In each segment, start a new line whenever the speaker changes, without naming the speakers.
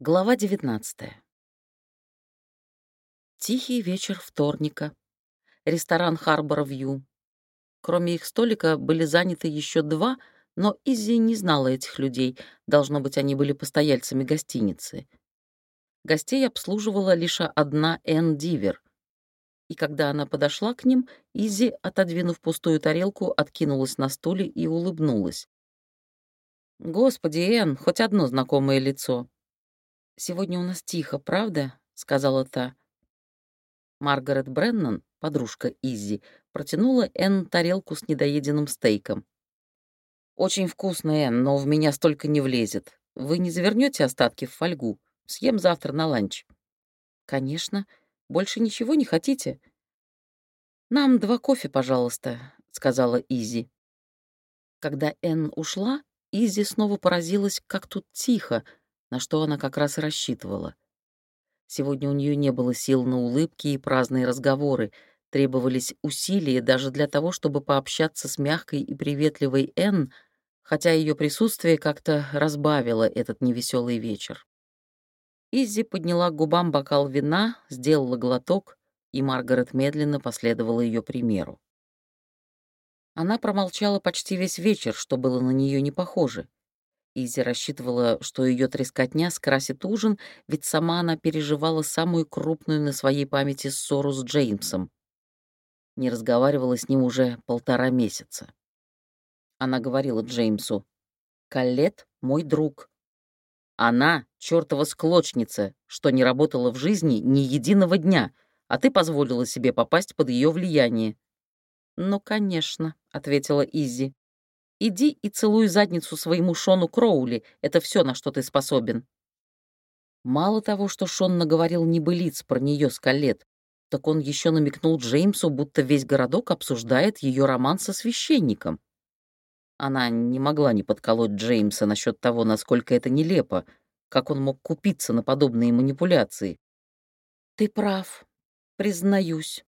Глава 19 Тихий вечер вторника. Ресторан Харбор Вью. Кроме их столика были заняты еще два, но Изи не знала этих людей, должно быть, они были постояльцами гостиницы. Гостей обслуживала лишь одна Энн Дивер. И когда она подошла к ним, Изи, отодвинув пустую тарелку, откинулась на стуле и улыбнулась. «Господи, Энн, хоть одно знакомое лицо», «Сегодня у нас тихо, правда?» — сказала та. Маргарет Бреннан, подружка Изи, протянула Энн тарелку с недоеденным стейком. «Очень вкусно, Энн, но в меня столько не влезет. Вы не завернете остатки в фольгу? Съем завтра на ланч». «Конечно. Больше ничего не хотите?» «Нам два кофе, пожалуйста», — сказала Изи. Когда Энн ушла, Изи снова поразилась, как тут тихо, на что она как раз рассчитывала. Сегодня у нее не было сил на улыбки и праздные разговоры, требовались усилия даже для того, чтобы пообщаться с мягкой и приветливой Энн, хотя ее присутствие как-то разбавило этот невеселый вечер. Изи подняла к губам бокал вина, сделала глоток, и Маргарет медленно последовала ее примеру. Она промолчала почти весь вечер, что было на нее не похоже. Изи рассчитывала, что ее трескотня скрасит ужин, ведь сама она переживала самую крупную на своей памяти ссору с Джеймсом. Не разговаривала с ним уже полтора месяца. Она говорила Джеймсу, «Каллет — мой друг. Она — чертова склочница, что не работала в жизни ни единого дня, а ты позволила себе попасть под ее влияние». «Ну, конечно», — ответила Изи. Иди и целуй задницу своему Шону Кроули, это все, на что ты способен. Мало того, что Шон наговорил небылиц про нее с Калет, так он еще намекнул Джеймсу, будто весь городок обсуждает ее роман со священником. Она не могла не подколоть Джеймса насчет того, насколько это нелепо, как он мог купиться на подобные манипуляции. «Ты прав, признаюсь.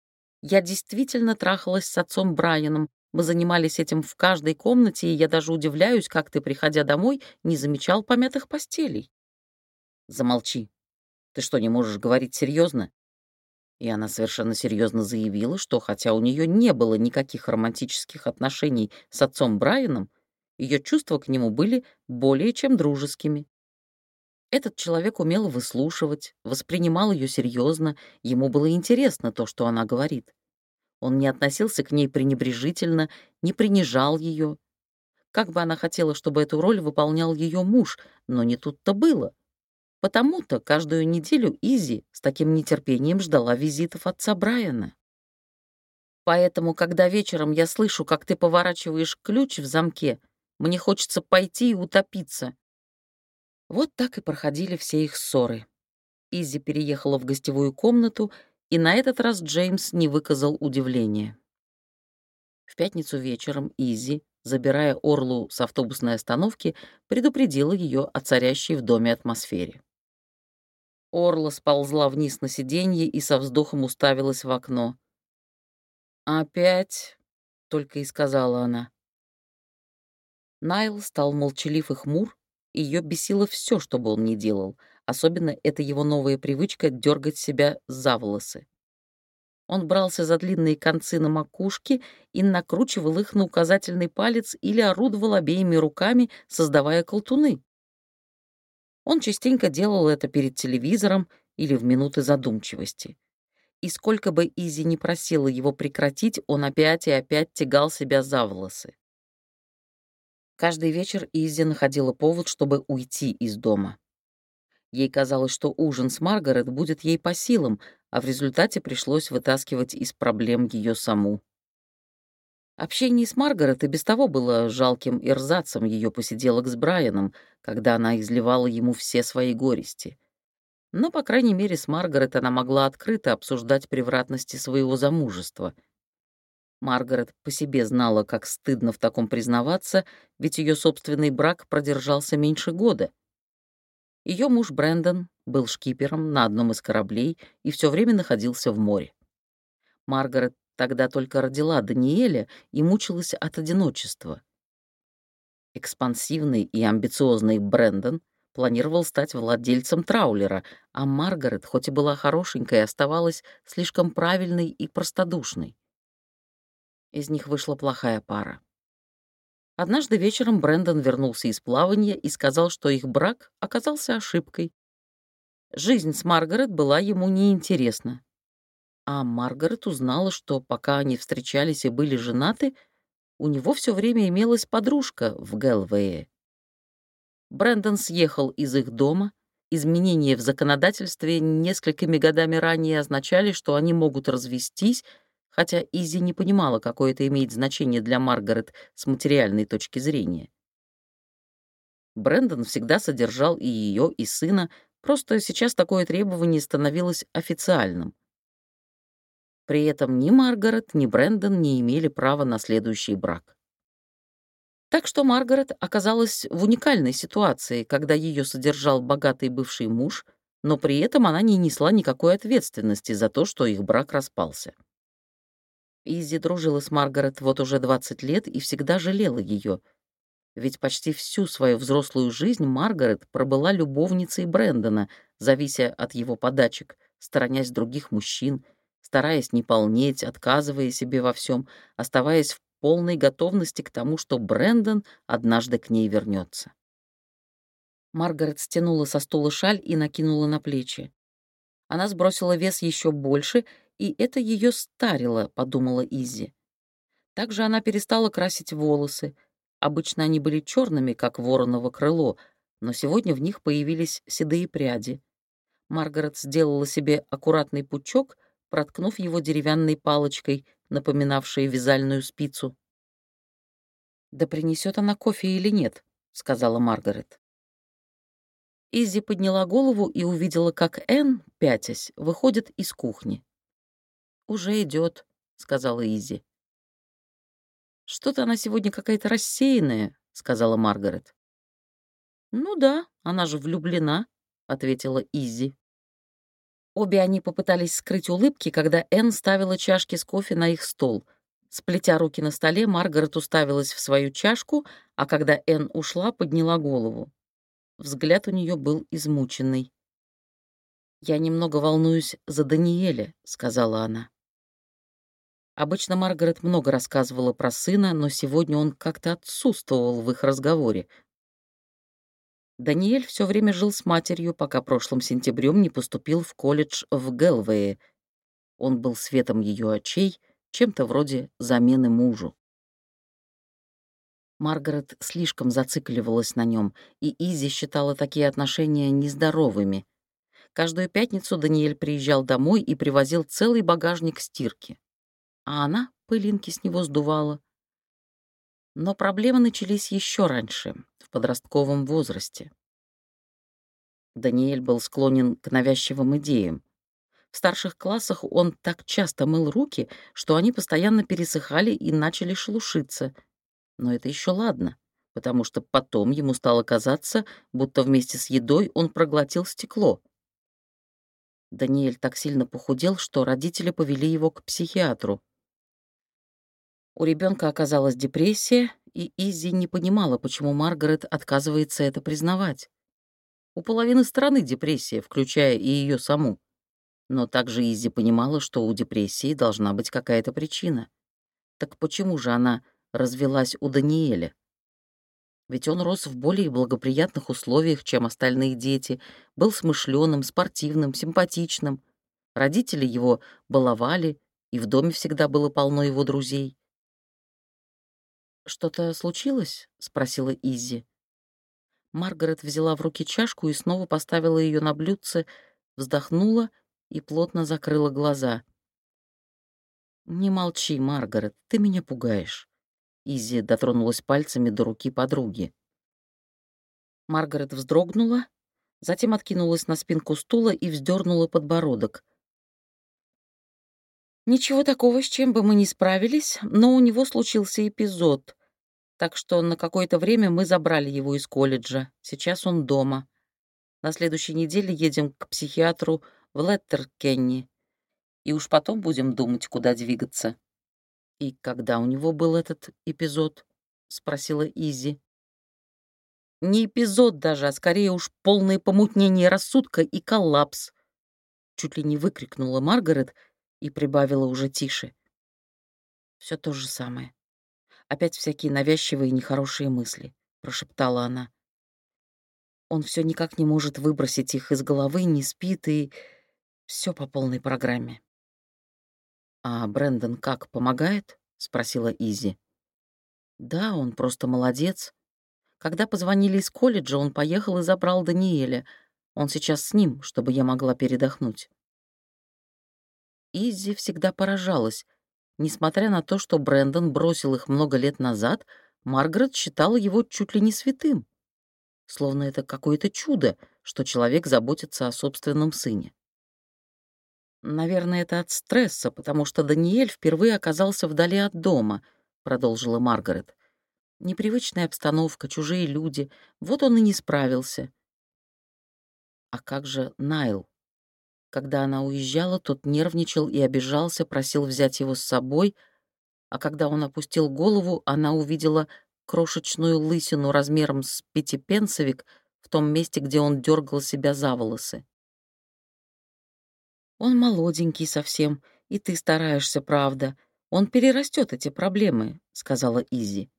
Я действительно трахалась с отцом Брайаном, мы занимались этим в каждой комнате, и я даже удивляюсь, как ты, приходя домой, не замечал помятых постелей. Замолчи. Ты что, не можешь говорить серьезно? И она совершенно серьезно заявила, что хотя у нее не было никаких романтических отношений с отцом Брайаном, ее чувства к нему были более чем дружескими. Этот человек умел выслушивать, воспринимал ее серьезно, ему было интересно то, что она говорит. Он не относился к ней пренебрежительно, не принижал ее. Как бы она хотела, чтобы эту роль выполнял ее муж, но не тут-то было. Потому-то каждую неделю Изи с таким нетерпением ждала визитов отца Брайана. Поэтому, когда вечером я слышу, как ты поворачиваешь ключ в замке, мне хочется пойти и утопиться. Вот так и проходили все их ссоры. Изи переехала в гостевую комнату и на этот раз Джеймс не выказал удивления. В пятницу вечером Изи, забирая Орлу с автобусной остановки, предупредила ее о царящей в доме атмосфере. Орла сползла вниз на сиденье и со вздохом уставилась в окно. «Опять?» — только и сказала она. Найл стал молчалив и хмур, ее бесило все, что бы он ни делал — Особенно это его новая привычка дергать себя за волосы. Он брался за длинные концы на макушке и накручивал их на указательный палец или орудовал обеими руками, создавая колтуны. Он частенько делал это перед телевизором или в минуты задумчивости. И сколько бы Изи не просила его прекратить, он опять и опять тягал себя за волосы. Каждый вечер Изи находила повод, чтобы уйти из дома. Ей казалось, что ужин с Маргарет будет ей по силам, а в результате пришлось вытаскивать из проблем ее саму. Общение с Маргарет и без того было жалким ирзацем ее посиделок с Брайаном, когда она изливала ему все свои горести. Но, по крайней мере, с Маргарет она могла открыто обсуждать превратности своего замужества. Маргарет по себе знала, как стыдно в таком признаваться, ведь ее собственный брак продержался меньше года — ее муж Брэндон был шкипером на одном из кораблей и все время находился в море. Маргарет тогда только родила Даниэля и мучилась от одиночества. Экспансивный и амбициозный Брэндон планировал стать владельцем траулера, а Маргарет, хоть и была хорошенькой, оставалась слишком правильной и простодушной. Из них вышла плохая пара. Однажды вечером Брэндон вернулся из плавания и сказал, что их брак оказался ошибкой. Жизнь с Маргарет была ему неинтересна. А Маргарет узнала, что пока они встречались и были женаты, у него все время имелась подружка в Гэлвее. Брэндон съехал из их дома. Изменения в законодательстве несколькими годами ранее означали, что они могут развестись, хотя Изи не понимала, какое это имеет значение для Маргарет с материальной точки зрения. Брэндон всегда содержал и ее, и сына, просто сейчас такое требование становилось официальным. При этом ни Маргарет, ни Брэндон не имели права на следующий брак. Так что Маргарет оказалась в уникальной ситуации, когда ее содержал богатый бывший муж, но при этом она не несла никакой ответственности за то, что их брак распался. Изи дружила с Маргарет вот уже 20 лет и всегда жалела ее. Ведь почти всю свою взрослую жизнь Маргарет пробыла любовницей Брэндона, завися от его подачек, сторонясь других мужчин, стараясь не полнеть, отказывая себе во всем, оставаясь в полной готовности к тому, что Брэндон однажды к ней вернется. Маргарет стянула со стула шаль и накинула на плечи. Она сбросила вес еще больше и это ее старило, подумала Изи. Также она перестала красить волосы. Обычно они были черными, как вороново крыло, но сегодня в них появились седые пряди. Маргарет сделала себе аккуратный пучок, проткнув его деревянной палочкой, напоминавшей вязальную спицу. «Да принесет она кофе или нет», — сказала Маргарет. Изи подняла голову и увидела, как Энн, пятясь, выходит из кухни. «Уже идет, сказала Изи. «Что-то она сегодня какая-то рассеянная», — сказала Маргарет. «Ну да, она же влюблена», — ответила Изи. Обе они попытались скрыть улыбки, когда Энн ставила чашки с кофе на их стол. Сплетя руки на столе, Маргарет уставилась в свою чашку, а когда Энн ушла, подняла голову. Взгляд у нее был измученный. «Я немного волнуюсь за Даниэля», — сказала она. Обычно Маргарет много рассказывала про сына, но сегодня он как-то отсутствовал в их разговоре. Даниэль все время жил с матерью, пока прошлым сентябрем не поступил в колледж в Гелвее. Он был светом ее очей, чем-то вроде замены мужу. Маргарет слишком зацикливалась на нем, и Изи считала такие отношения нездоровыми. Каждую пятницу Даниэль приезжал домой и привозил целый багажник стирки а она пылинки с него сдувала. Но проблемы начались еще раньше, в подростковом возрасте. Даниэль был склонен к навязчивым идеям. В старших классах он так часто мыл руки, что они постоянно пересыхали и начали шелушиться. Но это еще ладно, потому что потом ему стало казаться, будто вместе с едой он проглотил стекло. Даниэль так сильно похудел, что родители повели его к психиатру. У ребенка оказалась депрессия, и Изи не понимала, почему Маргарет отказывается это признавать. У половины страны депрессия, включая и ее саму. Но также Изи понимала, что у депрессии должна быть какая-то причина. Так почему же она развелась у Даниэля? Ведь он рос в более благоприятных условиях, чем остальные дети, был смышленым, спортивным, симпатичным. Родители его баловали, и в доме всегда было полно его друзей. «Что-то случилось?» — спросила Изи. Маргарет взяла в руки чашку и снова поставила ее на блюдце, вздохнула и плотно закрыла глаза. «Не молчи, Маргарет, ты меня пугаешь». Изи дотронулась пальцами до руки подруги. Маргарет вздрогнула, затем откинулась на спинку стула и вздернула подбородок. Ничего такого, с чем бы мы не справились, но у него случился эпизод. Так что на какое-то время мы забрали его из колледжа. Сейчас он дома. На следующей неделе едем к психиатру в Леттеркенни. И уж потом будем думать, куда двигаться. «И когда у него был этот эпизод?» — спросила Изи. Не эпизод даже, а скорее уж полное помутнение рассудка и коллапс. Чуть ли не выкрикнула Маргарет и прибавила уже тише. Все то же самое. Опять всякие навязчивые нехорошие мысли, прошептала она. Он все никак не может выбросить их из головы, не спит и все по полной программе. А Брэндон как, помогает? спросила Изи. Да, он просто молодец. Когда позвонили из колледжа, он поехал и забрал Даниэля. Он сейчас с ним, чтобы я могла передохнуть. Изи всегда поражалась. Несмотря на то, что Брэндон бросил их много лет назад, Маргарет считала его чуть ли не святым. Словно это какое-то чудо, что человек заботится о собственном сыне. «Наверное, это от стресса, потому что Даниэль впервые оказался вдали от дома», — продолжила Маргарет. «Непривычная обстановка, чужие люди. Вот он и не справился». «А как же Найл?» Когда она уезжала, тот нервничал и обижался, просил взять его с собой, а когда он опустил голову, она увидела крошечную лысину размером с пятипенсовик в том месте, где он дергал себя за волосы. «Он молоденький совсем, и ты стараешься, правда. Он перерастет эти проблемы», — сказала Изи.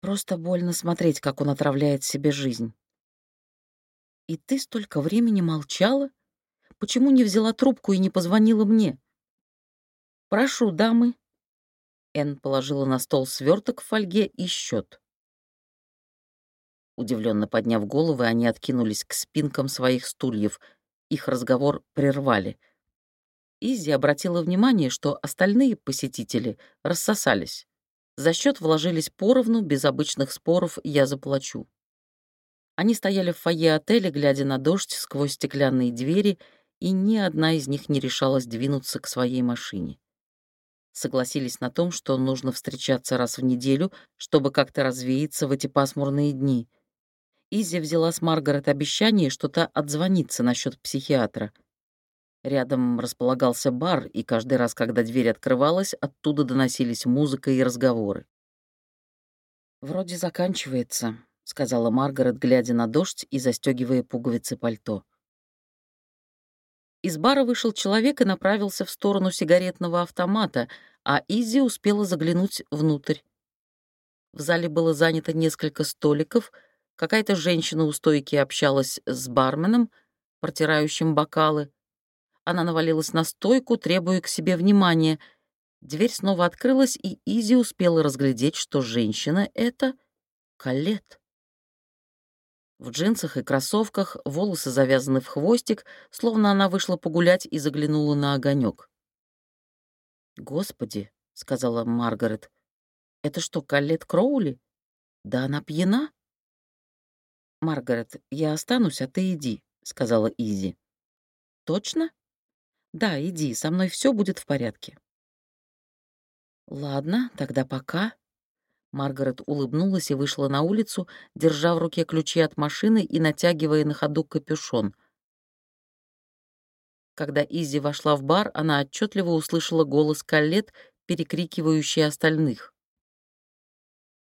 «Просто больно смотреть, как он отравляет себе жизнь». «И ты столько времени молчала?» Почему не взяла трубку и не позвонила мне? Прошу, дамы. Энн положила на стол сверток в фольге и счет. Удивленно подняв головы, они откинулись к спинкам своих стульев. Их разговор прервали. Изи обратила внимание, что остальные посетители рассосались. За счет вложились поровну, без обычных споров «я заплачу». Они стояли в фойе отеля, глядя на дождь сквозь стеклянные двери и ни одна из них не решалась двинуться к своей машине. Согласились на том, что нужно встречаться раз в неделю, чтобы как-то развеяться в эти пасмурные дни. Изи взяла с Маргарет обещание, что та отзвонится насчет психиатра. Рядом располагался бар, и каждый раз, когда дверь открывалась, оттуда доносились музыка и разговоры. «Вроде заканчивается», — сказала Маргарет, глядя на дождь и застегивая пуговицы пальто. Из бара вышел человек и направился в сторону сигаретного автомата, а Изи успела заглянуть внутрь. В зале было занято несколько столиков, какая-то женщина у стойки общалась с барменом, протирающим бокалы. Она навалилась на стойку, требуя к себе внимания. Дверь снова открылась, и Изи успела разглядеть, что женщина — это Калет. В джинсах и кроссовках, волосы завязаны в хвостик, словно она вышла погулять и заглянула на огонек. «Господи», — сказала Маргарет, — «это что, Каллет Кроули? Да она пьяна?» «Маргарет, я останусь, а ты иди», — сказала Изи. «Точно?» «Да, иди, со мной все будет в порядке». «Ладно, тогда пока», Маргарет улыбнулась и вышла на улицу, держа в руке ключи от машины и натягивая на ходу капюшон. Когда Изи вошла в бар, она отчетливо услышала голос Каллет, перекрикивающий остальных.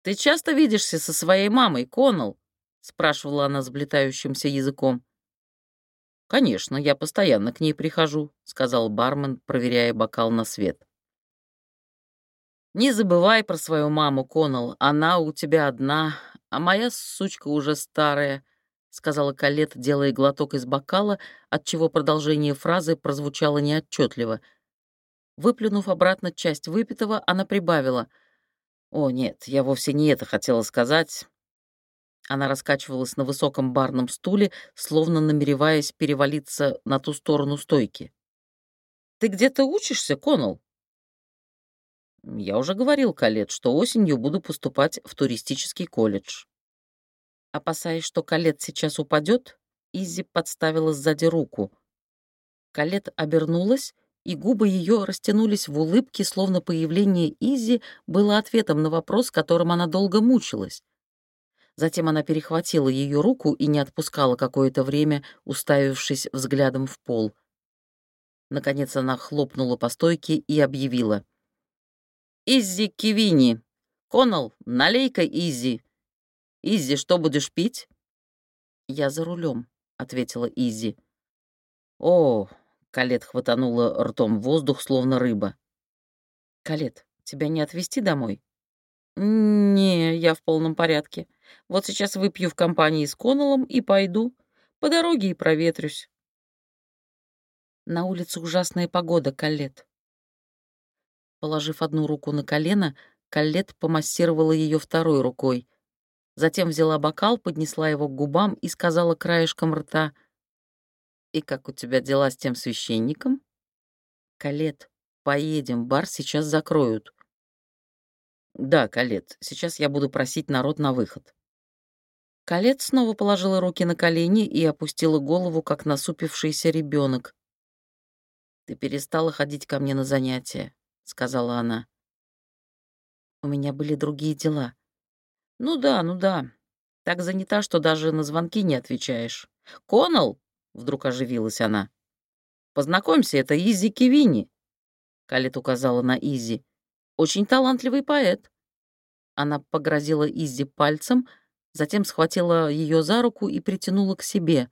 «Ты часто видишься со своей мамой, Коннелл?» — спрашивала она сблетающимся языком. «Конечно, я постоянно к ней прихожу», — сказал бармен, проверяя бокал на свет. Не забывай про свою маму, Коннелл. Она у тебя одна, а моя сучка уже старая», — сказала Калет, делая глоток из бокала, отчего продолжение фразы прозвучало неотчетливо. Выплюнув обратно часть выпитого, она прибавила. «О, нет, я вовсе не это хотела сказать». Она раскачивалась на высоком барном стуле, словно намереваясь перевалиться на ту сторону стойки. «Ты где-то учишься, Коннелл?» Я уже говорил Калет, что осенью буду поступать в туристический колледж. Опасаясь, что Калет сейчас упадет, Изи подставила сзади руку. Калет обернулась, и губы ее растянулись в улыбке, словно появление Изи было ответом на вопрос, которым она долго мучилась. Затем она перехватила ее руку и не отпускала какое-то время, уставившись взглядом в пол. Наконец она хлопнула по стойке и объявила — Иззи Кивини. Коннелл, налей-ка Иззи. Изи, что будешь пить?» «Я за рулем, ответила Изи. «О!» — Калет хватанула ртом воздух, словно рыба. «Калет, тебя не отвезти домой?» «Не, я в полном порядке. Вот сейчас выпью в компании с Коннеллом и пойду. По дороге и проветрюсь». На улице ужасная погода, Калет. Положив одну руку на колено, Калет помассировала ее второй рукой. Затем взяла бокал, поднесла его к губам и сказала краешком рта. «И как у тебя дела с тем священником?» «Калет, поедем, бар сейчас закроют». «Да, Калет, сейчас я буду просить народ на выход». Калет снова положила руки на колени и опустила голову, как насупившийся ребенок. «Ты перестала ходить ко мне на занятия», — сказала она. «У меня были другие дела». «Ну да, ну да. Так занята, что даже на звонки не отвечаешь. Коннелл?» — вдруг оживилась она. «Познакомься, это Изи Кивини», — Калет указала на Изи. Очень талантливый поэт». Она погрозила Изи пальцем, затем схватила ее за руку и притянула к себе.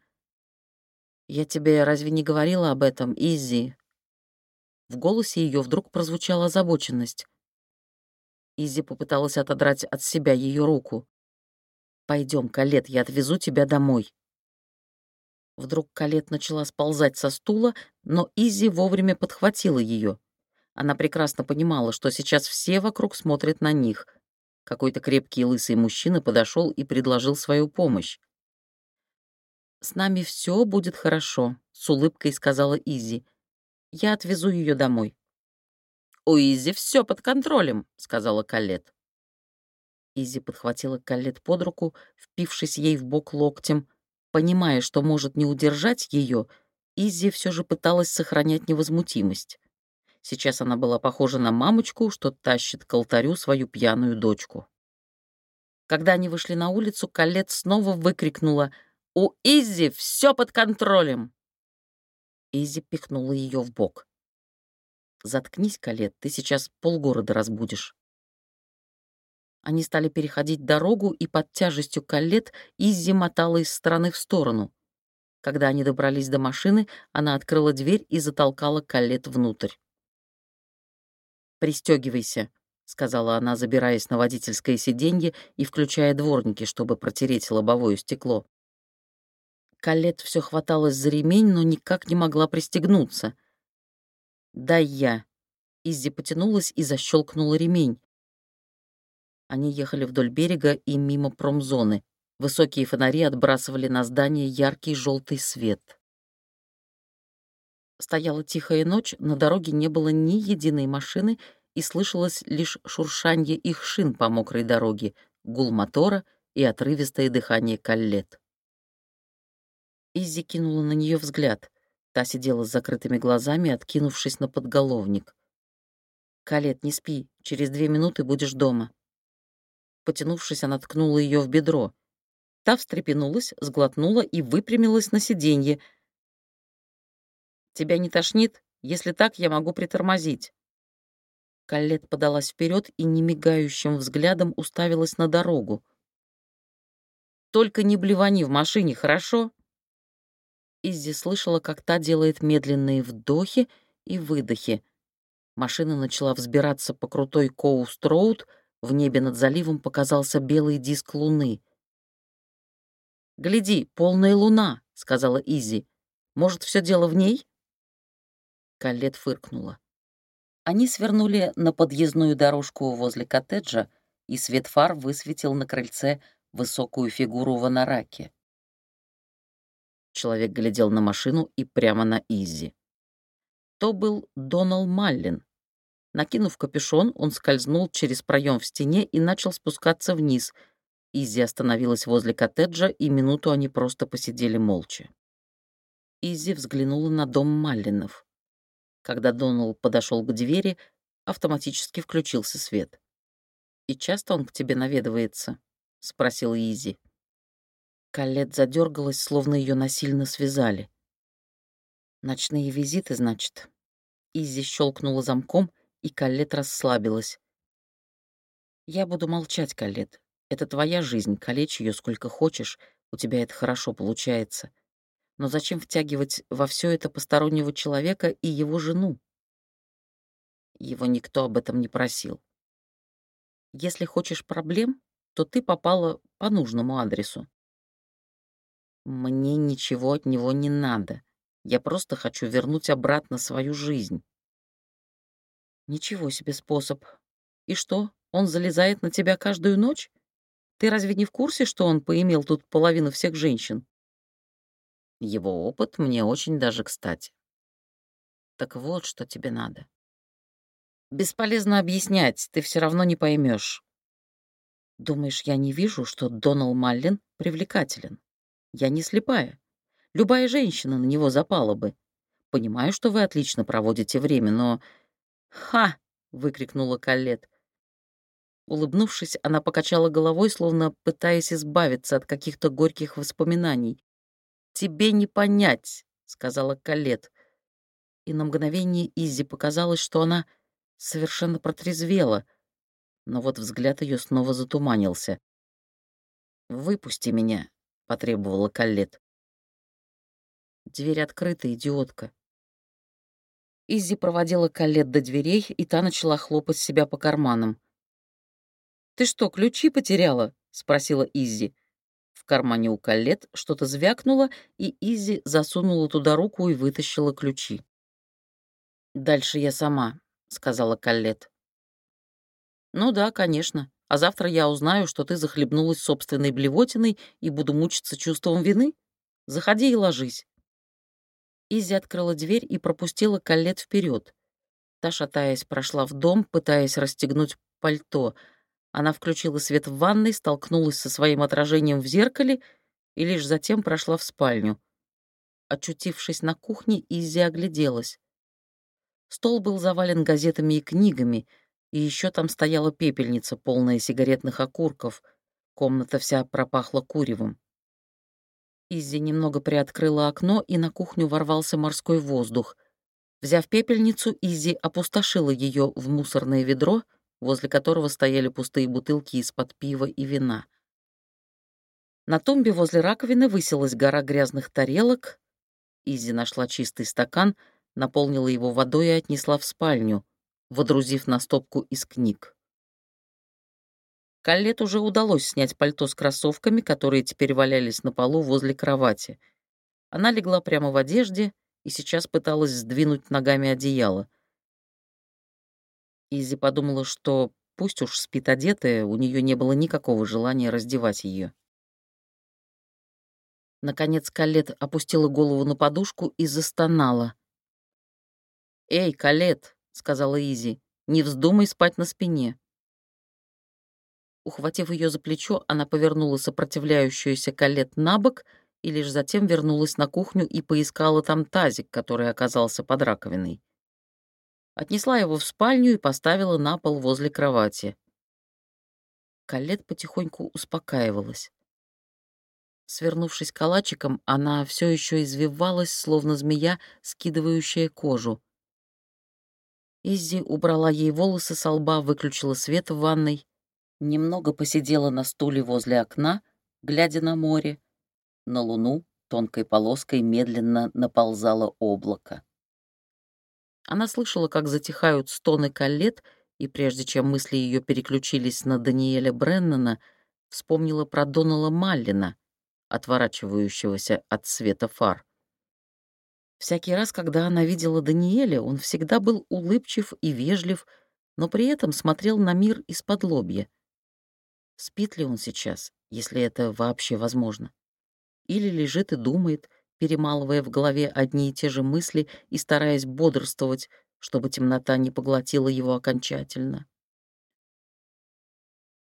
«Я тебе разве не говорила об этом, Изи?» В голосе ее вдруг прозвучала озабоченность. Изи попыталась отодрать от себя ее руку. «Пойдем, Калет, я отвезу тебя домой». Вдруг Калет начала сползать со стула, но Изи вовремя подхватила ее. Она прекрасно понимала, что сейчас все вокруг смотрят на них. Какой-то крепкий лысый мужчина подошел и предложил свою помощь. «С нами все будет хорошо», — с улыбкой сказала Изи. «Я отвезу ее домой». «У Изи все под контролем», — сказала Калет. Изи подхватила Калет под руку, впившись ей в бок локтем. Понимая, что может не удержать ее, Изи все же пыталась сохранять невозмутимость. Сейчас она была похожа на мамочку, что тащит к алтарю свою пьяную дочку. Когда они вышли на улицу, Калет снова выкрикнула «У Изи все под контролем!» Изи пихнула ее в бок. «Заткнись, Калет, ты сейчас полгорода разбудишь». Они стали переходить дорогу, и под тяжестью Калет Изи мотало из стороны в сторону. Когда они добрались до машины, она открыла дверь и затолкала Калет внутрь. «Пристегивайся», — сказала она, забираясь на водительское сиденье и включая дворники, чтобы протереть лобовое стекло. Калет все хваталась за ремень, но никак не могла пристегнуться. «Дай я». Иззи потянулась и защелкнула ремень. Они ехали вдоль берега и мимо промзоны. Высокие фонари отбрасывали на здание яркий желтый свет. Стояла тихая ночь, на дороге не было ни единой машины, и слышалось лишь шуршанье их шин по мокрой дороге, гул мотора и отрывистое дыхание коллет. Изи кинула на нее взгляд. Та сидела с закрытыми глазами, откинувшись на подголовник. «Калет, не спи, через две минуты будешь дома». Потянувшись, она ткнула ее в бедро. Та встрепенулась, сглотнула и выпрямилась на сиденье — Тебя не тошнит? Если так, я могу притормозить». Каллет подалась вперед и немигающим взглядом уставилась на дорогу. «Только не блевани в машине, хорошо?» Иззи слышала, как та делает медленные вдохи и выдохи. Машина начала взбираться по крутой Коуст-Роуд, в небе над заливом показался белый диск луны. «Гляди, полная луна», — сказала Изи. «Может, все дело в ней?» Каллет фыркнула. Они свернули на подъездную дорожку возле коттеджа, и свет фар высветил на крыльце высокую фигуру в анараке. Человек глядел на машину и прямо на Изи. То был Донал Маллин. Накинув капюшон, он скользнул через проем в стене и начал спускаться вниз. Изи остановилась возле коттеджа, и минуту они просто посидели молча. Изи взглянула на дом Маллинов. Когда Донал подошел к двери, автоматически включился свет. «И часто он к тебе наведывается?» — спросила Изи. Калет задергалась, словно ее насильно связали. «Ночные визиты, значит?» Изи щелкнула замком, и Калет расслабилась. «Я буду молчать, Калет. Это твоя жизнь, калечь ее сколько хочешь, у тебя это хорошо получается. Но зачем втягивать во все это постороннего человека и его жену? Его никто об этом не просил. Если хочешь проблем, то ты попала по нужному адресу. Мне ничего от него не надо. Я просто хочу вернуть обратно свою жизнь. Ничего себе способ. И что, он залезает на тебя каждую ночь? Ты разве не в курсе, что он поимел тут половину всех женщин? Его опыт мне очень даже кстати. Так вот, что тебе надо. Бесполезно объяснять, ты все равно не поймешь. Думаешь, я не вижу, что Донал Маллин привлекателен? Я не слепая. Любая женщина на него запала бы. Понимаю, что вы отлично проводите время, но... «Ха!» — выкрикнула Каллет. Улыбнувшись, она покачала головой, словно пытаясь избавиться от каких-то горьких воспоминаний. «Тебе не понять», — сказала Калет. И на мгновение Изи показалось, что она совершенно протрезвела, но вот взгляд ее снова затуманился. «Выпусти меня», — потребовала Калет. Дверь открыта, идиотка. Изи проводила Калет до дверей, и та начала хлопать себя по карманам. «Ты что, ключи потеряла?» — спросила Изи. В кармане у Калет что-то звякнуло, и Изи засунула туда руку и вытащила ключи. «Дальше я сама», — сказала Калет. «Ну да, конечно. А завтра я узнаю, что ты захлебнулась собственной блевотиной и буду мучиться чувством вины? Заходи и ложись». Изи открыла дверь и пропустила Калет вперед. Та, шатаясь, прошла в дом, пытаясь расстегнуть пальто — она включила свет в ванной, столкнулась со своим отражением в зеркале и лишь затем прошла в спальню. Очутившись на кухне, Изи огляделась. Стол был завален газетами и книгами, и еще там стояла пепельница, полная сигаретных окурков. Комната вся пропахла куревом. Изи немного приоткрыла окно, и на кухню ворвался морской воздух. Взяв пепельницу, Изи опустошила ее в мусорное ведро — возле которого стояли пустые бутылки из-под пива и вина. На тумбе возле раковины высилась гора грязных тарелок. Изи нашла чистый стакан, наполнила его водой и отнесла в спальню, водрузив на стопку из книг. Каллет уже удалось снять пальто с кроссовками, которые теперь валялись на полу возле кровати. Она легла прямо в одежде и сейчас пыталась сдвинуть ногами одеяло. Изи подумала, что пусть уж спит одетая, у нее не было никакого желания раздевать ее. Наконец Калет опустила голову на подушку и застонала. «Эй, Калет!» — сказала Изи, — «не вздумай спать на спине». Ухватив ее за плечо, она повернула сопротивляющуюся Калет на бок и лишь затем вернулась на кухню и поискала там тазик, который оказался под раковиной отнесла его в спальню и поставила на пол возле кровати. Калет потихоньку успокаивалась. Свернувшись калачиком, она все еще извивалась, словно змея, скидывающая кожу. Иззи убрала ей волосы со лба, выключила свет в ванной, немного посидела на стуле возле окна, глядя на море. На луну тонкой полоской медленно наползало облако. Она слышала, как затихают стоны Каллет, и прежде чем мысли ее переключились на Даниэля Бреннана, вспомнила про Донала Маллина, отворачивающегося от света фар. Всякий раз, когда она видела Даниэля, он всегда был улыбчив и вежлив, но при этом смотрел на мир из-под лобья. Спит ли он сейчас, если это вообще возможно? Или лежит и думает, перемалывая в голове одни и те же мысли и стараясь бодрствовать, чтобы темнота не поглотила его окончательно.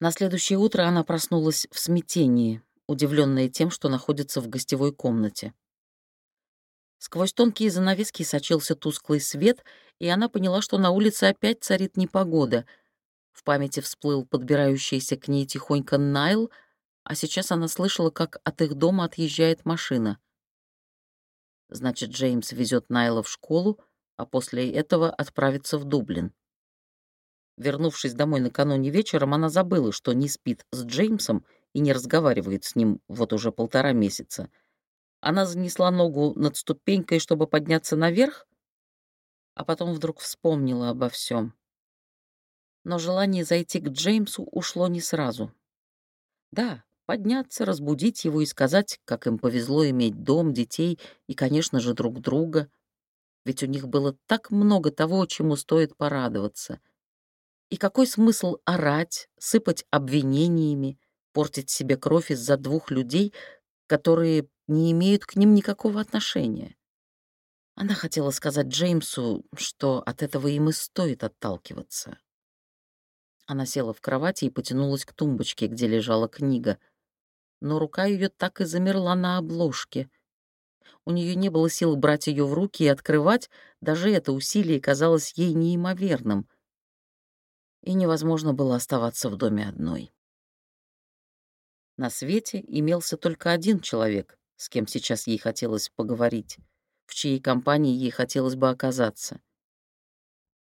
На следующее утро она проснулась в смятении, удивленная тем, что находится в гостевой комнате. Сквозь тонкие занавески сочился тусклый свет, и она поняла, что на улице опять царит непогода. В памяти всплыл подбирающийся к ней тихонько Найл, а сейчас она слышала, как от их дома отъезжает машина. Значит, Джеймс везет Найла в школу, а после этого отправится в Дублин. Вернувшись домой накануне вечером, она забыла, что не спит с Джеймсом и не разговаривает с ним вот уже полтора месяца. Она занесла ногу над ступенькой, чтобы подняться наверх, а потом вдруг вспомнила обо всем. Но желание зайти к Джеймсу ушло не сразу. Да, подняться, разбудить его и сказать, как им повезло иметь дом, детей и, конечно же, друг друга. Ведь у них было так много того, чему стоит порадоваться. И какой смысл орать, сыпать обвинениями, портить себе кровь из-за двух людей, которые не имеют к ним никакого отношения? Она хотела сказать Джеймсу, что от этого им и стоит отталкиваться. Она села в кровати и потянулась к тумбочке, где лежала книга. Но рука ее так и замерла на обложке. У нее не было сил брать ее в руки и открывать, даже это усилие казалось ей неимоверным. И невозможно было оставаться в доме одной. На свете имелся только один человек, с кем сейчас ей хотелось поговорить в чьей компании ей хотелось бы оказаться.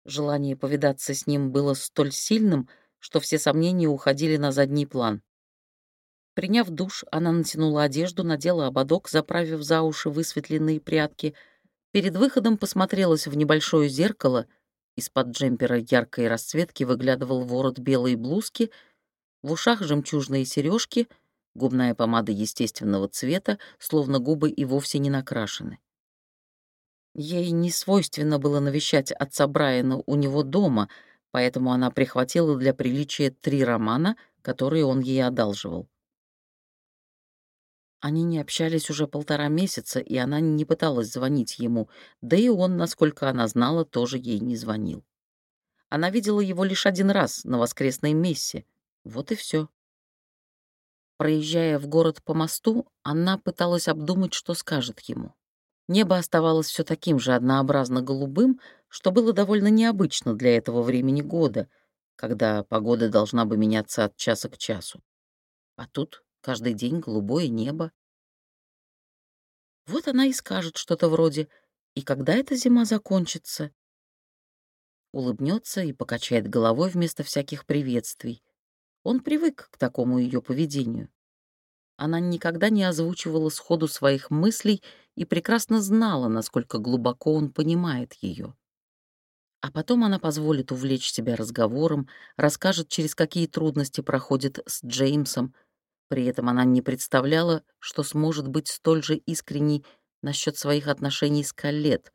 Желание повидаться с ним было столь сильным, что все сомнения уходили на задний план. Приняв душ, она натянула одежду, надела ободок, заправив за уши высветленные прятки. Перед выходом посмотрелась в небольшое зеркало. Из-под джемпера яркой расцветки выглядывал ворот белой блузки, в ушах жемчужные сережки, губная помада естественного цвета, словно губы и вовсе не накрашены. Ей не свойственно было навещать отца Брайана у него дома, поэтому она прихватила для приличия три романа, которые он ей одалживал. Они не общались уже полтора месяца, и она не пыталась звонить ему, да и он, насколько она знала, тоже ей не звонил. Она видела его лишь один раз на воскресной мессе. Вот и все. Проезжая в город по мосту, она пыталась обдумать, что скажет ему. Небо оставалось все таким же однообразно голубым, что было довольно необычно для этого времени года, когда погода должна бы меняться от часа к часу. А тут каждый день голубое небо. Вот она и скажет что-то вроде «И когда эта зима закончится?» Улыбнется и покачает головой вместо всяких приветствий. Он привык к такому ее поведению. Она никогда не озвучивала сходу своих мыслей и прекрасно знала, насколько глубоко он понимает ее. А потом она позволит увлечь себя разговором, расскажет, через какие трудности проходит с Джеймсом. При этом она не представляла, что сможет быть столь же искренней насчет своих отношений с Калет,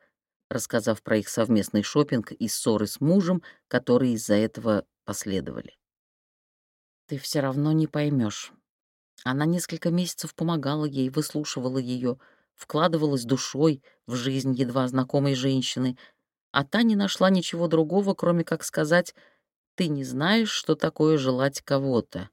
рассказав про их совместный шопинг и ссоры с мужем, которые из-за этого последовали. «Ты все равно не поймешь, она несколько месяцев помогала ей, выслушивала ее, вкладывалась душой в жизнь едва знакомой женщины, а та не нашла ничего другого, кроме как сказать «ты не знаешь, что такое желать кого-то».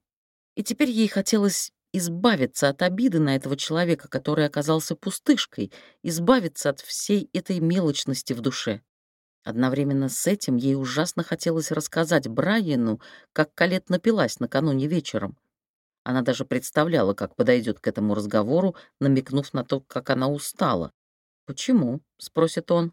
И теперь ей хотелось избавиться от обиды на этого человека, который оказался пустышкой, избавиться от всей этой мелочности в душе. Одновременно с этим ей ужасно хотелось рассказать Брайану, как Калет напилась накануне вечером. Она даже представляла, как подойдет к этому разговору, намекнув на то, как она устала. «Почему?» — спросит он.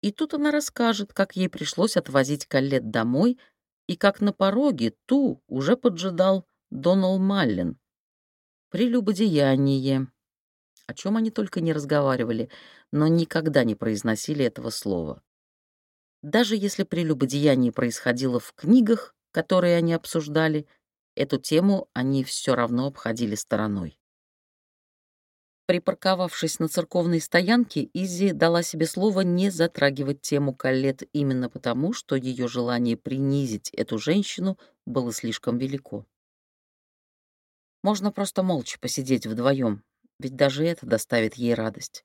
И тут она расскажет, как ей пришлось отвозить Каллет домой и как на пороге ту уже поджидал Донал Маллин. Прелюбодеяние. О чем они только не разговаривали, но никогда не произносили этого слова. Даже если прелюбодеяние происходило в книгах, которые они обсуждали — Эту тему они все равно обходили стороной. Припарковавшись на церковной стоянке, Изи дала себе слово не затрагивать тему Каллет именно потому, что ее желание принизить эту женщину было слишком велико. Можно просто молча посидеть вдвоем, ведь даже это доставит ей радость.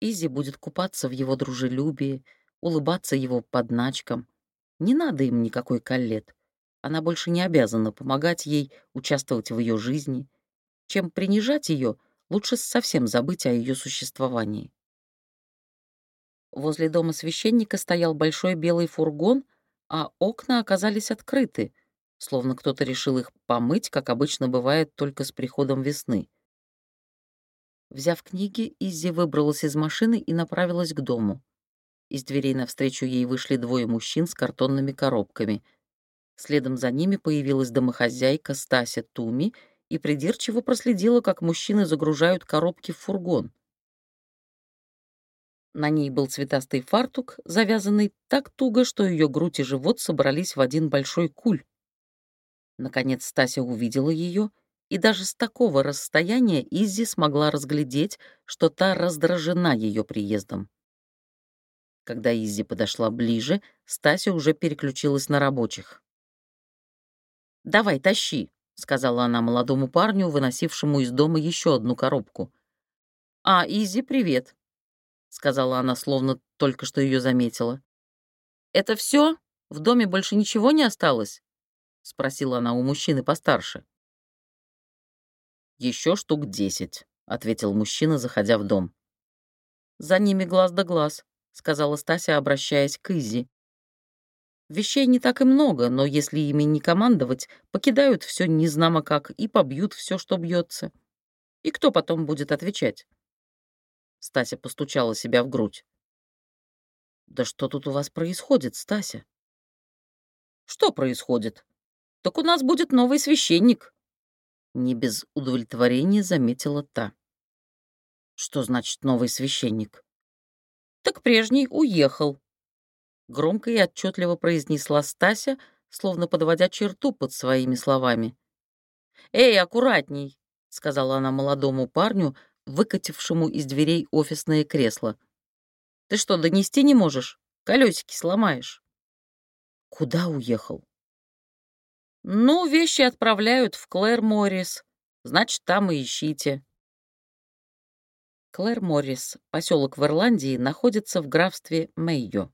Изи будет купаться в его дружелюбии, улыбаться его подначкам. Не надо им никакой Каллет. Она больше не обязана помогать ей, участвовать в ее жизни. Чем принижать ее, лучше совсем забыть о ее существовании. Возле дома священника стоял большой белый фургон, а окна оказались открыты, словно кто-то решил их помыть, как обычно бывает только с приходом весны. Взяв книги, Иззи выбралась из машины и направилась к дому. Из дверей навстречу ей вышли двое мужчин с картонными коробками. Следом за ними появилась домохозяйка Стася Туми и придирчиво проследила, как мужчины загружают коробки в фургон. На ней был цветастый фартук, завязанный так туго, что ее грудь и живот собрались в один большой куль. Наконец Стася увидела ее, и даже с такого расстояния Иззи смогла разглядеть, что та раздражена ее приездом. Когда Иззи подошла ближе, Стася уже переключилась на рабочих. «Давай, тащи», — сказала она молодому парню, выносившему из дома еще одну коробку. «А, Изи, привет», — сказала она, словно только что ее заметила. «Это все? В доме больше ничего не осталось?» — спросила она у мужчины постарше. Еще штук десять», — ответил мужчина, заходя в дом. «За ними глаз да глаз», — сказала Стася, обращаясь к Изи. «Вещей не так и много, но если ими не командовать, покидают все незнамо как и побьют все, что бьется. И кто потом будет отвечать?» Стася постучала себя в грудь. «Да что тут у вас происходит, Стася?» «Что происходит? Так у нас будет новый священник», — не без удовлетворения заметила та. «Что значит новый священник?» «Так прежний уехал», — громко и отчетливо произнесла Стася, словно подводя черту под своими словами. «Эй, аккуратней!» — сказала она молодому парню, выкатившему из дверей офисное кресло. «Ты что, донести не можешь? Колесики сломаешь». «Куда уехал?» «Ну, вещи отправляют в Клэр Моррис. Значит, там и ищите». Клэр Моррис, поселок в Ирландии, находится в графстве Мэйо.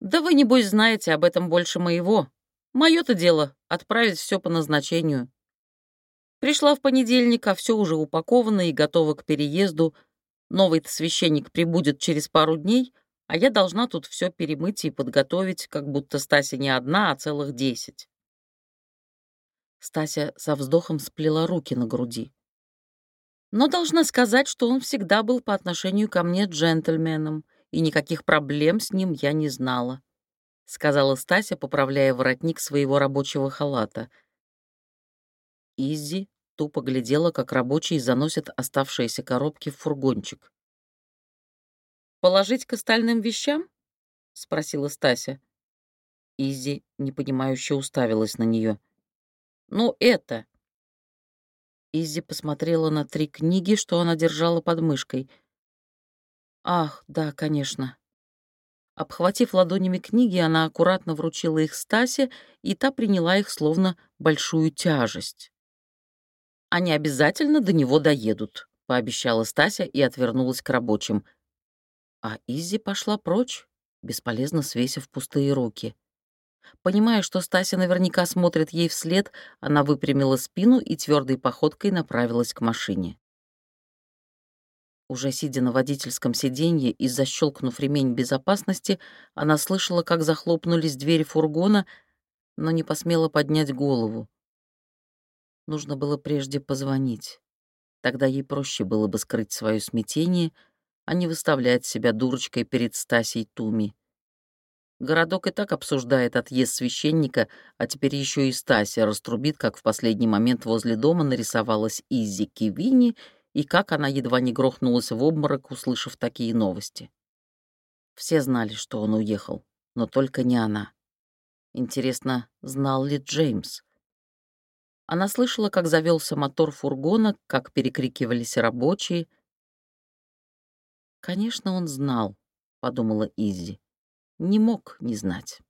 «Да вы, небось, знаете об этом больше моего. Мое-то дело — отправить все по назначению. Пришла в понедельник, а все уже упаковано и готово к переезду. Новый священник прибудет через пару дней, а я должна тут все перемыть и подготовить, как будто Стася не одна, а целых десять. Стася со вздохом сплела руки на груди. Но должна сказать, что он всегда был по отношению ко мне джентльменом, и никаких проблем с ним я не знала, — сказала Стася, поправляя воротник своего рабочего халата. Изи тупо глядела, как рабочие заносят оставшиеся коробки в фургончик. «Положить к остальным вещам?» — спросила Стася. Изи непонимающе уставилась на нее. «Ну, это...» Изи посмотрела на три книги, что она держала под мышкой. «Ах, да, конечно». Обхватив ладонями книги, она аккуратно вручила их Стасе, и та приняла их словно большую тяжесть. Они обязательно до него доедут», — пообещала Стася и отвернулась к рабочим. А Изи пошла прочь, бесполезно свесив пустые руки. Понимая, что Стася наверняка смотрит ей вслед, она выпрямила спину и твердой походкой направилась к машине. Уже сидя на водительском сиденье и защелкнув ремень безопасности, она слышала, как захлопнулись двери фургона, но не посмела поднять голову. Нужно было прежде позвонить. Тогда ей проще было бы скрыть свое смятение, а не выставлять себя дурочкой перед Стасей Туми. Городок и так обсуждает отъезд священника, а теперь еще и Стася раструбит, как в последний момент возле дома нарисовалась Изи Кивини и как она едва не грохнулась в обморок, услышав такие новости. Все знали, что он уехал, но только не она. Интересно, знал ли Джеймс? Она слышала, как завелся мотор фургона, как перекрикивались рабочие. «Конечно, он знал», — подумала Изи. «Не мог не знать».